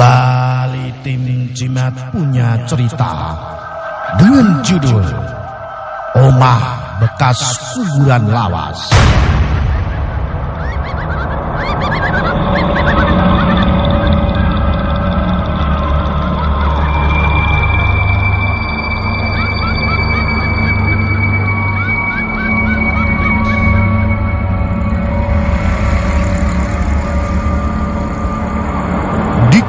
Kembali tim Jimat punya cerita dengan judul Omah Bekas Kuburan Lawas.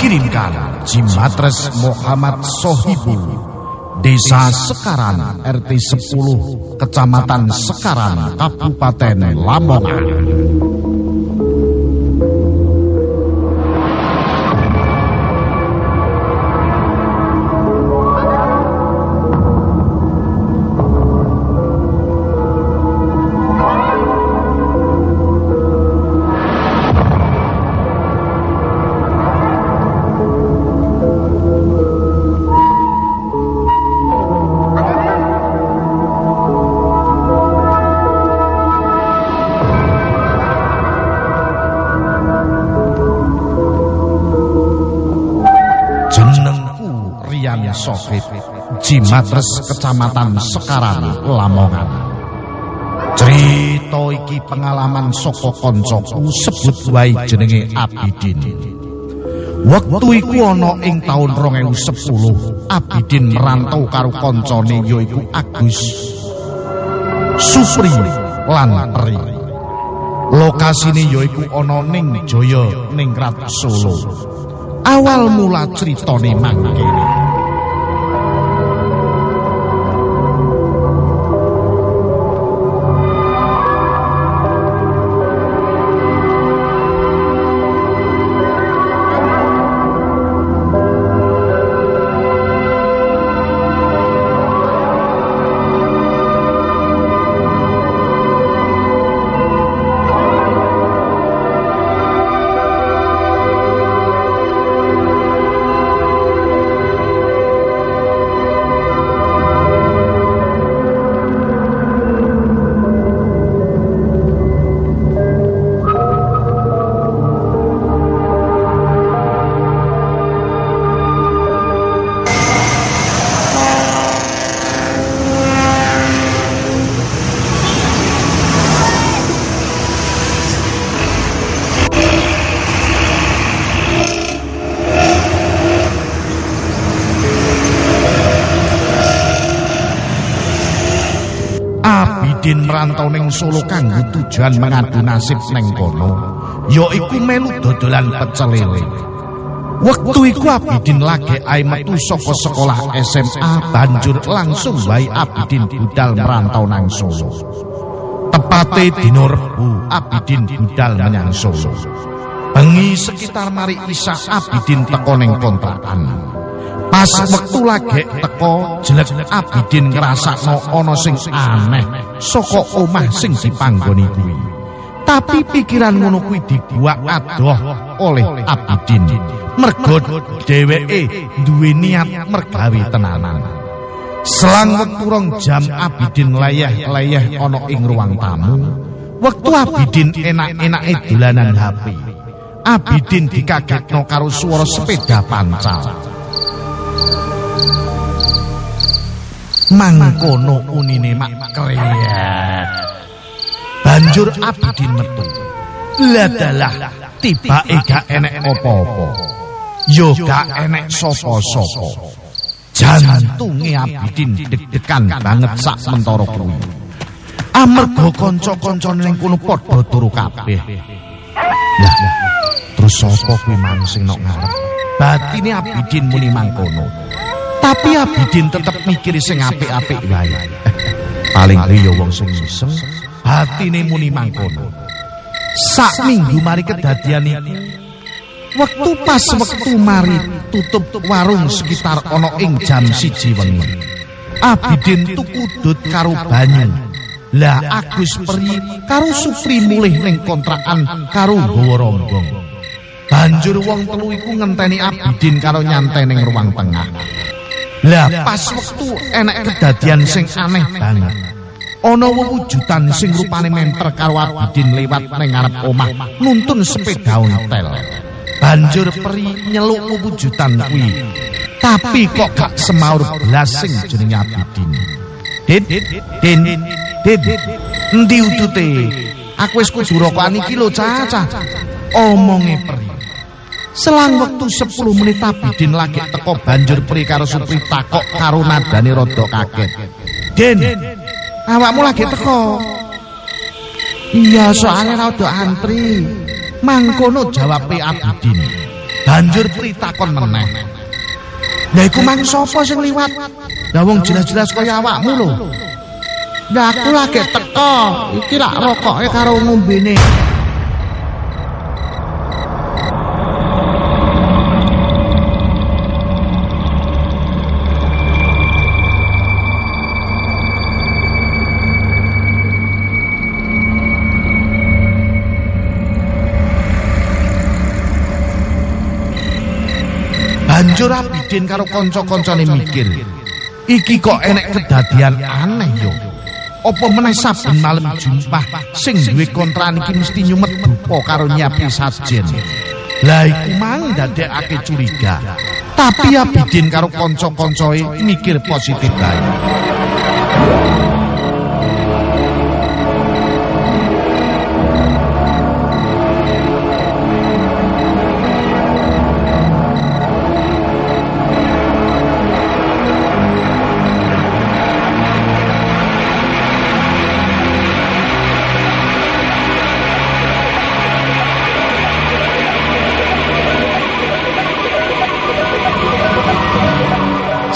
Dikirimkan Jimatres Muhammad Sohibu Desa Sekaran RT 10 Kecamatan Sekaran Kabupaten Lamongan Rian Sohib Jimatres Kecamatan Sekaran Lamongan. Cerita iki pengalaman saka kancaku sebut wae jenenge Abidin. Waktu iku ana ing taun 2010 Abidin merantau karo kancane yaiku Agus Supri lan Peri. Lokasine yaiku ana ning Jaya Ningrat Solo. Awal mula critane mangkene. Merantau ning Solo kanggo tujuan mengadu nasib ning kono, yaiku melu dodolan pecel lele. Wektu iku Abidin lagi ae metu saka sekolah SMA banjur langsung wae Abidin budal merantau nang Solo. Tepate dina Rebo Abidin budal menyang Solo. Bengi sekitar mari isa Abidin teko ning kontrakan. Pas wektu lagi teko jelek Abidin ngrasakno ana sing aneh saka omah sing dipanggoni kuwi. Tapi pikiran ngono kuwi dibuak adoh oleh Abidin. Mergo dheweke duwe niat mergawe tenanan. Selang wektu rong jam Abidin layah-layah ana ing ruang tamu. Wektu Abidin enak-enake dolanan HP. Abidin dikagetno karo swara sepeda pancal. Mangkono unine mak kreyek banjur Abidin metu ladalah tibake gak enek apa-apa. Yo gak enek sapa-sapa. Jantunge Abidin deg-degan banget sak mentara kuwi. Amarga kanca-kancane ning kono padha turu kabeh. Lah terus sapa kuwi mang sing nok ngarep batine Abidin muni mangkono Tapi Abidin tetep mikir sing apik-apik wae. Paling kuwi wong sing iseng, hatine muni mangkono. Sak minggu mari kedadian iku. Wektu pas wektu mari tutup warung sekitar ana ing jam siji wengi. Abidin tuku dut karo banyu. Lah Agus Peri karo Supri mulih ning kontrakan karo nggawa rombong. Banjur wong telu iku ngenteni Abidin karo nyantai ning ruang tengah. Lah pas wektu enek kedadian sing aneh banget. Ana wujudan sing rupane memper karo Abidin liwat ning ngarep omah nuntun sepeda ontel. Banjur peri nyeluk wujudan kuwi. Tapi kok gak semaur blasing jenenge Abidin. Din, din, din, endi utute? Aku wis kudu rokokan iki lho, Caca. Omonge peri. Selang wektu 10 menit Abidin lagi teko banjur pri karo Supri takok karo nadane rada kaget. Den, awakmu lagi teko. Iya, soalnya rada antri. Mangkono jawab Abidin. Banjur pri takon meneh. Lah iku mang sapa sing liwat? Lah wong jelas-jelas kaya awakmu lho. Lah aku lagi teko. Iki rak rokoke karo ngombene. Banjur Abidin karo kanca-kancane mikir, iki kok enek kedadian aneh yo. Apa meneh saben malam Jumpah sing duwe kontran iki mesti nyumet dupa karo nyiapi sajen. Lah iku mang dadekake curiga. Tapi Abidin karo kanca-kancane mikir positif bae.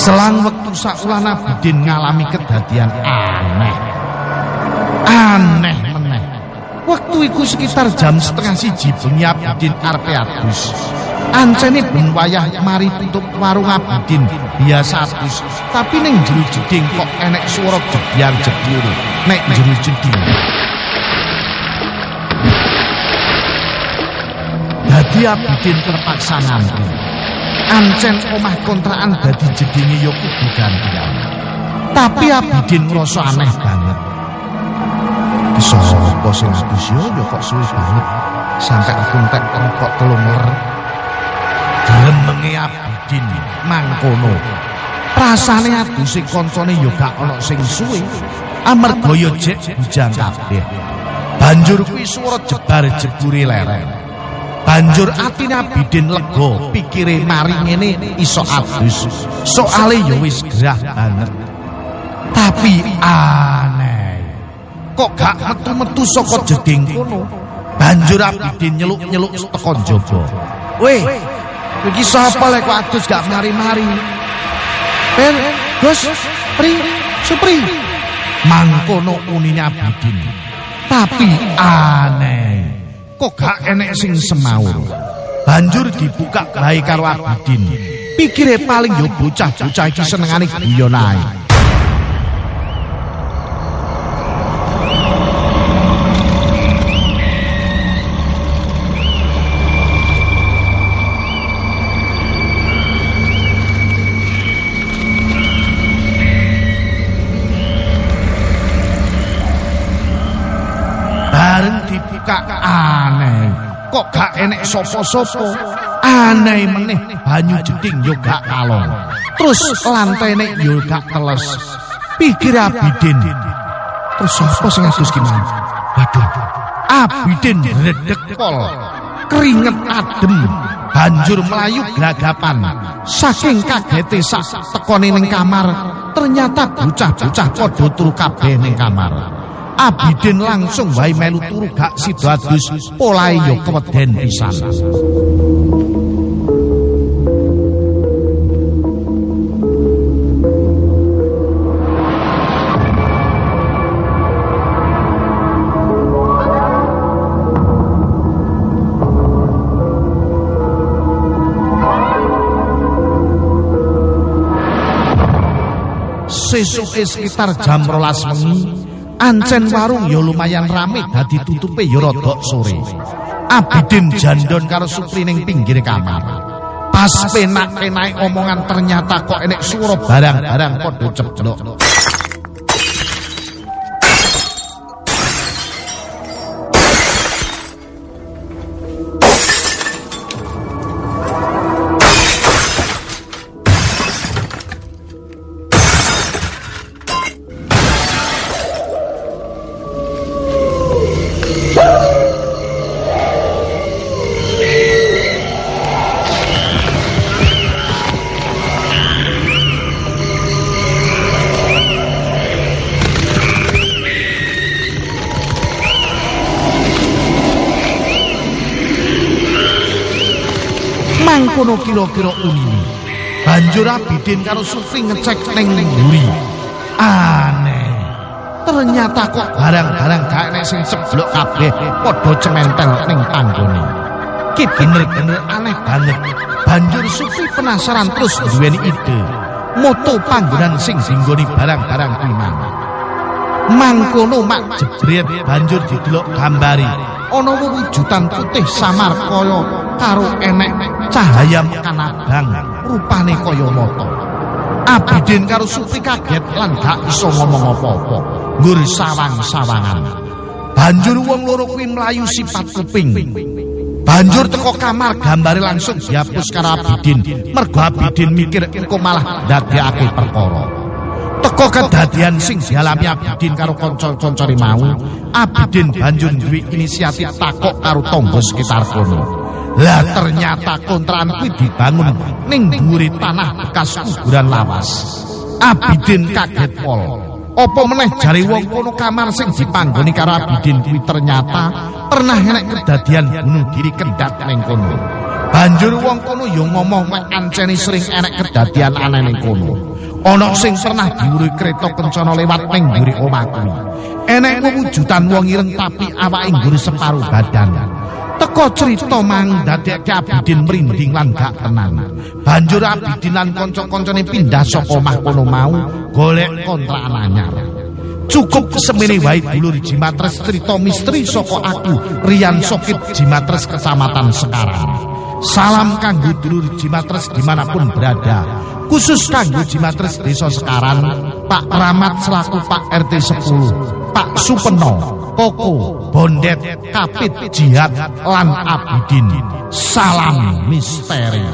Selang wektu sakulan Abidin ngalami kedadian aneh. Aneh meneh. Waktu iku sekitar jam setengah siji bengi Abidin arpe adus. Ancene ben wayah mari tutup warung Abidin biasa adus. Tapi ning jero jeding kok enek swara jebyar jebyur. Nek jero jeding. Dadi Abidin terpaksa ngantri. Ancen omah kontrakan dadi jedinge ya kudu gantian. Tapi Abidin ngrasa aneh banget. Bisa apa sing adus yo ya kok suwe banget sampai aku entek kok telung ler. Gremenge Abidin mangkono. Rasane aduse kancane ya gak ana sing suwe. Amarga ya jek bujang kabeh. Banjur kuwi swara jebar-jebure lereng. Banjur atine Abidin lega, pikire mari ngene iso adus. Soale ya wis gerah banget. Tapi aneh. Kok gak metu-metu saka jeding kono? Banjur Abidin nyeluk-nyeluk teko njaba. Weh, iki sapa lek kok adus gak mari-mari? Ben, Gus, Pri, Supri. Mangkono unine Abidin. Tapi aneh. Kok gak enek sing semaur. Banjur dibuka bae karo Abidin. Pikire paling yo bocah-bocah iki senengane guyon ae. Bareng dibuka aneh. Kok gak enek sopo-sopo? Aneh meneh banyu jeding yo gak kalong. Terus lantene yo gak teles. Pikir Abidin. Terus sopo sing adus ki mang? Waduh. Abidin redek pol. Keringet adem. Banjur melayu gelagapan. Saking kagete sak tekone ning kamar, ternyata bocah-bocah padha turu kabeh ning kamar. Abidin langsung wae melu turu gak sida adus polahe ya keweden pisan. Sesuke sekitar jam rolas wengi, ancen warung ya lumayan rame dadi tutupe ya rada sore. Abidin jandon karo Supri ning pinggir kamar. Pas penak-penake omongan ternyata kok enek swara barang-barang padha ceblok. Kono kira-kira unine. Banjur Abidin karo Supri ngecek ning mburi. Aneh. Ternyata kok barang-barang gak enek sing ceblok kabeh padha cementel ning tanggone. Ki bener-bener aneh banget. Banjur Supri penasaran terus duweni ide. Moto panggonan sing singgoni barang-barang kuwi Mangkono mak jebret banjur didelok gambari. Ana wujudan putih samar kaya karo enek cahaya kanabang rupane kaya mata. Abidin karo Supri kaget lan gak iso ngomong apa-apa. Ngur sawang-sawangan. Banjur wong loro kuwi mlayu sifat kuping. Banjur teko kamar gambare langsung dihapus karo Abidin. Mergo Abidin mikir engko malah dadekake perkara. teko kedadian sing dialami Abidin karo kanca-kancane mau Abidin banjur duwe inisiatif takok karo tangga sekitar kono lah ternyata kontrakan kuwi dibangun ning dhuwure tanah bekas kuburan lawas Abidin kaget pol apa meneh jare wong kono kamar sing dipanggoni karo Abidin kuwi ternyata pernah enek kedadian bunuh diri kendat ning kono banjur wong kono yo ngomong mek anceni sering enek kedadian aneh ning kono ana sing pernah diuri kereta kencana lewat ning omah kuwi. Enek wujudan wong ireng tapi awake mburi separuh badan. Teko cerita mang dadekke Abidin merinding lan gak tenang. Banjur Abidin lan pindah saka omah kono mau golek kontrakan anyar. Cukup semene wae dulur Jimatres cerita misteri saka aku Rian Sokit Jimatres Kecamatan sekarang. Salam kanggo dulur Jimatres di mana pun berada. khusus kanggo Jimatres Desa Sekaran, Pak Ramat selaku Pak RT 10, Pak Supeno, Koko, Bondet, Kapit Jihad lan Abidin. Salam misteri.